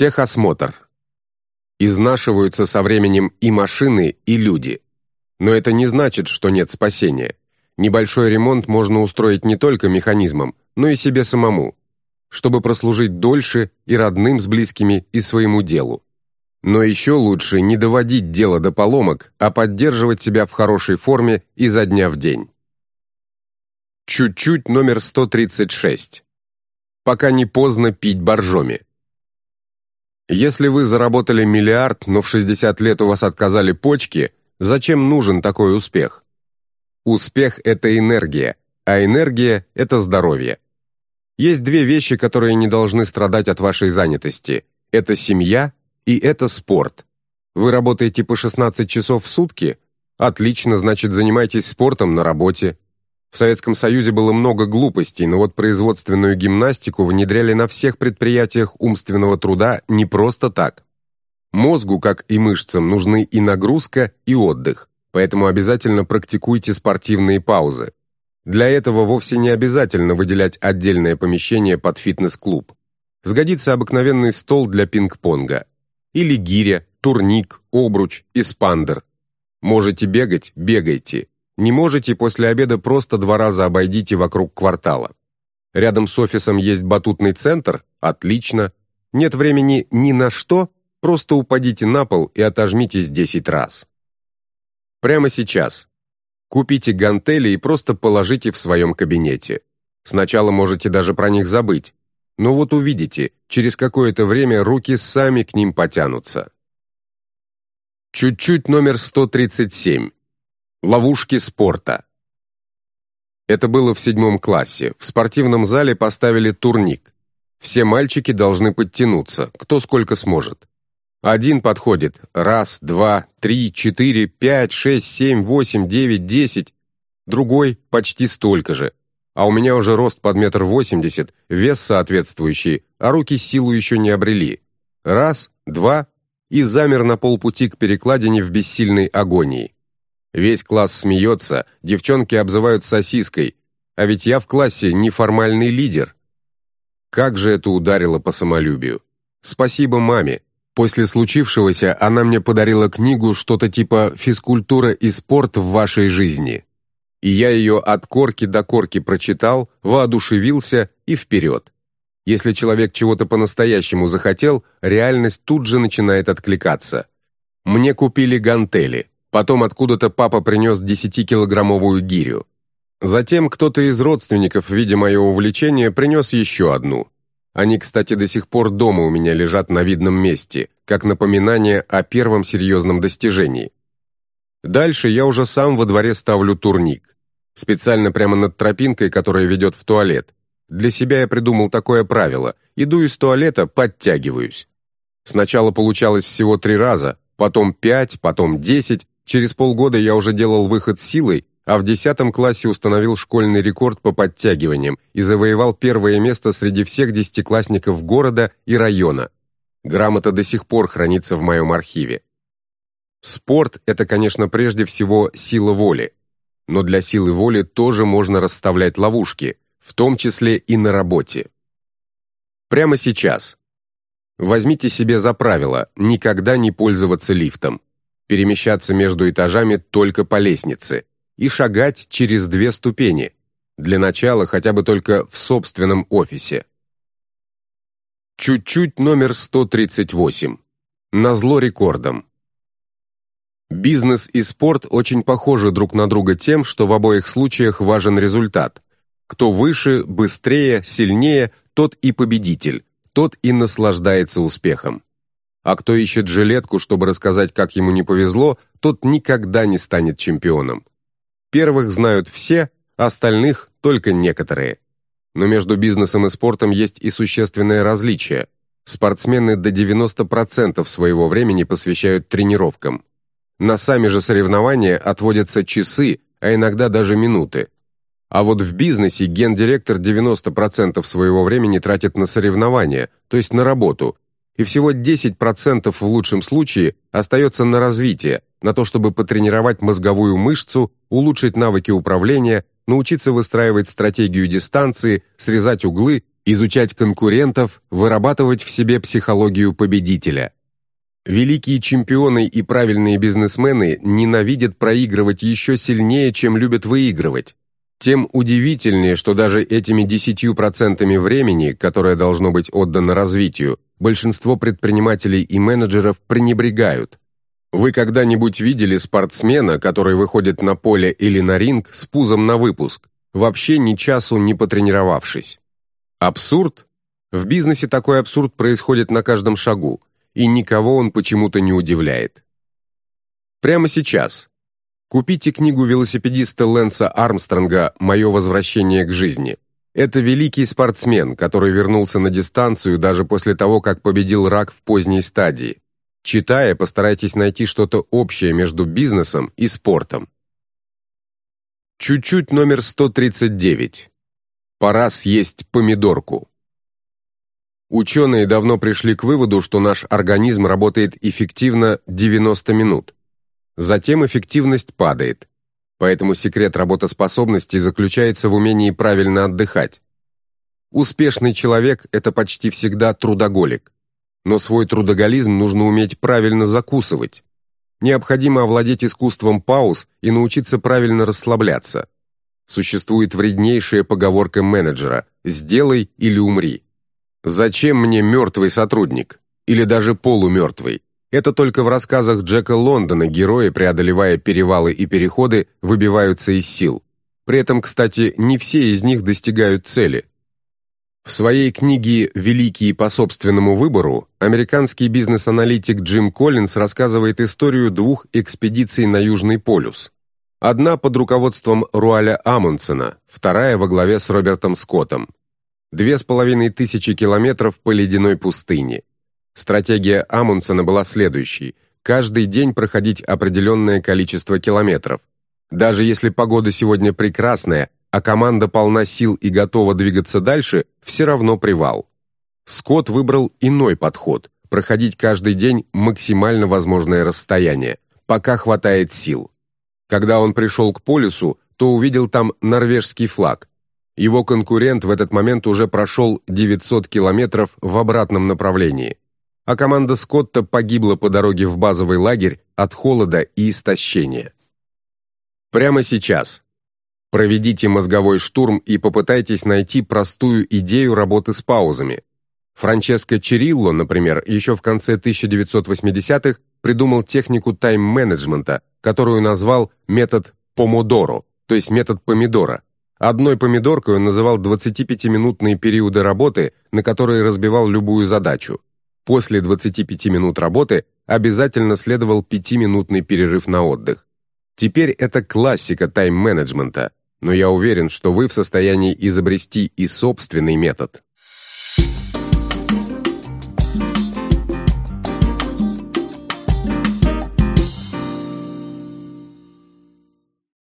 Техосмотр. Изнашиваются со временем и машины, и люди. Но это не значит, что нет спасения. Небольшой ремонт можно устроить не только механизмом, но и себе самому, чтобы прослужить дольше и родным с близкими, и своему делу. Но еще лучше не доводить дело до поломок, а поддерживать себя в хорошей форме изо дня в день. Чуть-чуть номер 136. Пока не поздно пить боржоми. Если вы заработали миллиард, но в 60 лет у вас отказали почки, зачем нужен такой успех? Успех – это энергия, а энергия – это здоровье. Есть две вещи, которые не должны страдать от вашей занятости. Это семья и это спорт. Вы работаете по 16 часов в сутки? Отлично, значит, занимайтесь спортом на работе. В Советском Союзе было много глупостей, но вот производственную гимнастику внедряли на всех предприятиях умственного труда не просто так. Мозгу, как и мышцам, нужны и нагрузка, и отдых, поэтому обязательно практикуйте спортивные паузы. Для этого вовсе не обязательно выделять отдельное помещение под фитнес-клуб. Сгодится обыкновенный стол для пинг-понга. Или гиря, турник, обруч, испандер. Можете бегать – бегайте. Не можете после обеда просто два раза обойдите вокруг квартала. Рядом с офисом есть батутный центр? Отлично. Нет времени ни на что? Просто упадите на пол и отожмитесь 10 раз. Прямо сейчас. Купите гантели и просто положите в своем кабинете. Сначала можете даже про них забыть. Но вот увидите, через какое-то время руки сами к ним потянутся. Чуть-чуть номер 137. Ловушки спорта. Это было в седьмом классе. В спортивном зале поставили турник. Все мальчики должны подтянуться, кто сколько сможет. Один подходит. Раз, два, три, четыре, пять, шесть, семь, восемь, девять, десять. Другой почти столько же. А у меня уже рост под метр восемьдесят, вес соответствующий, а руки силу еще не обрели. Раз, два, и замер на полпути к перекладине в бессильной агонии. Весь класс смеется, девчонки обзывают сосиской, а ведь я в классе неформальный лидер. Как же это ударило по самолюбию. Спасибо маме, После случившегося она мне подарила книгу что-то типа «Физкультура и спорт в вашей жизни». И я ее от корки до корки прочитал, воодушевился и вперед. Если человек чего-то по-настоящему захотел, реальность тут же начинает откликаться. Мне купили гантели, потом откуда-то папа принес 10-килограммовую гирю. Затем кто-то из родственников, видя мое увлечение, принес еще одну – они, кстати, до сих пор дома у меня лежат на видном месте, как напоминание о первом серьезном достижении. Дальше я уже сам во дворе ставлю турник. Специально прямо над тропинкой, которая ведет в туалет. Для себя я придумал такое правило. Иду из туалета, подтягиваюсь. Сначала получалось всего три раза, потом пять, потом десять. Через полгода я уже делал выход силой, а в 10 классе установил школьный рекорд по подтягиваниям и завоевал первое место среди всех десятиклассников города и района. Грамота до сих пор хранится в моем архиве. Спорт – это, конечно, прежде всего сила воли. Но для силы воли тоже можно расставлять ловушки, в том числе и на работе. Прямо сейчас. Возьмите себе за правило никогда не пользоваться лифтом, перемещаться между этажами только по лестнице – и шагать через две ступени, для начала хотя бы только в собственном офисе. Чуть-чуть номер 138. Назло рекордам. Бизнес и спорт очень похожи друг на друга тем, что в обоих случаях важен результат. Кто выше, быстрее, сильнее, тот и победитель, тот и наслаждается успехом. А кто ищет жилетку, чтобы рассказать, как ему не повезло, тот никогда не станет чемпионом. Первых знают все, остальных только некоторые. Но между бизнесом и спортом есть и существенное различие. Спортсмены до 90% своего времени посвящают тренировкам. На сами же соревнования отводятся часы, а иногда даже минуты. А вот в бизнесе гендиректор 90% своего времени тратит на соревнования, то есть на работу, и всего 10% в лучшем случае остается на развитие, на то, чтобы потренировать мозговую мышцу, улучшить навыки управления, научиться выстраивать стратегию дистанции, срезать углы изучать конкурентов, вырабатывать в себе психологию победителя. Великие чемпионы и правильные бизнесмены ненавидят проигрывать еще сильнее, чем любят выигрывать. Тем удивительнее, что даже этими 10% времени, которое должно быть отдано развитию, большинство предпринимателей и менеджеров пренебрегают. Вы когда-нибудь видели спортсмена, который выходит на поле или на ринг с пузом на выпуск, вообще ни часу не потренировавшись? Абсурд? В бизнесе такой абсурд происходит на каждом шагу, и никого он почему-то не удивляет. Прямо сейчас. Купите книгу велосипедиста Лэнса Армстронга «Мое возвращение к жизни». Это великий спортсмен, который вернулся на дистанцию даже после того, как победил рак в поздней стадии. Читая, постарайтесь найти что-то общее между бизнесом и спортом. Чуть-чуть номер 139. Пора съесть помидорку. Ученые давно пришли к выводу, что наш организм работает эффективно 90 минут. Затем эффективность падает. Поэтому секрет работоспособности заключается в умении правильно отдыхать. Успешный человек – это почти всегда трудоголик но свой трудоголизм нужно уметь правильно закусывать. Необходимо овладеть искусством пауз и научиться правильно расслабляться. Существует вреднейшая поговорка менеджера «сделай или умри». Зачем мне мертвый сотрудник? Или даже полумертвый? Это только в рассказах Джека Лондона герои, преодолевая перевалы и переходы, выбиваются из сил. При этом, кстати, не все из них достигают цели. В своей книге «Великие по собственному выбору» американский бизнес-аналитик Джим Коллинс рассказывает историю двух экспедиций на Южный полюс. Одна под руководством Руаля Амундсена, вторая во главе с Робертом Скоттом. Две с половиной тысячи километров по ледяной пустыне. Стратегия Амундсена была следующей – каждый день проходить определенное количество километров. Даже если погода сегодня прекрасная, а команда полна сил и готова двигаться дальше, все равно привал. Скотт выбрал иной подход – проходить каждый день максимально возможное расстояние, пока хватает сил. Когда он пришел к полюсу, то увидел там норвежский флаг. Его конкурент в этот момент уже прошел 900 километров в обратном направлении. А команда Скотта погибла по дороге в базовый лагерь от холода и истощения. Прямо сейчас, Проведите мозговой штурм и попытайтесь найти простую идею работы с паузами. Франческо Черилло, например, еще в конце 1980-х придумал технику тайм-менеджмента, которую назвал метод помодоро, то есть метод помидора. Одной помидоркой он называл 25-минутные периоды работы, на которые разбивал любую задачу. После 25 минут работы обязательно следовал 5-минутный перерыв на отдых. Теперь это классика тайм-менеджмента – но я уверен, что вы в состоянии изобрести и собственный метод.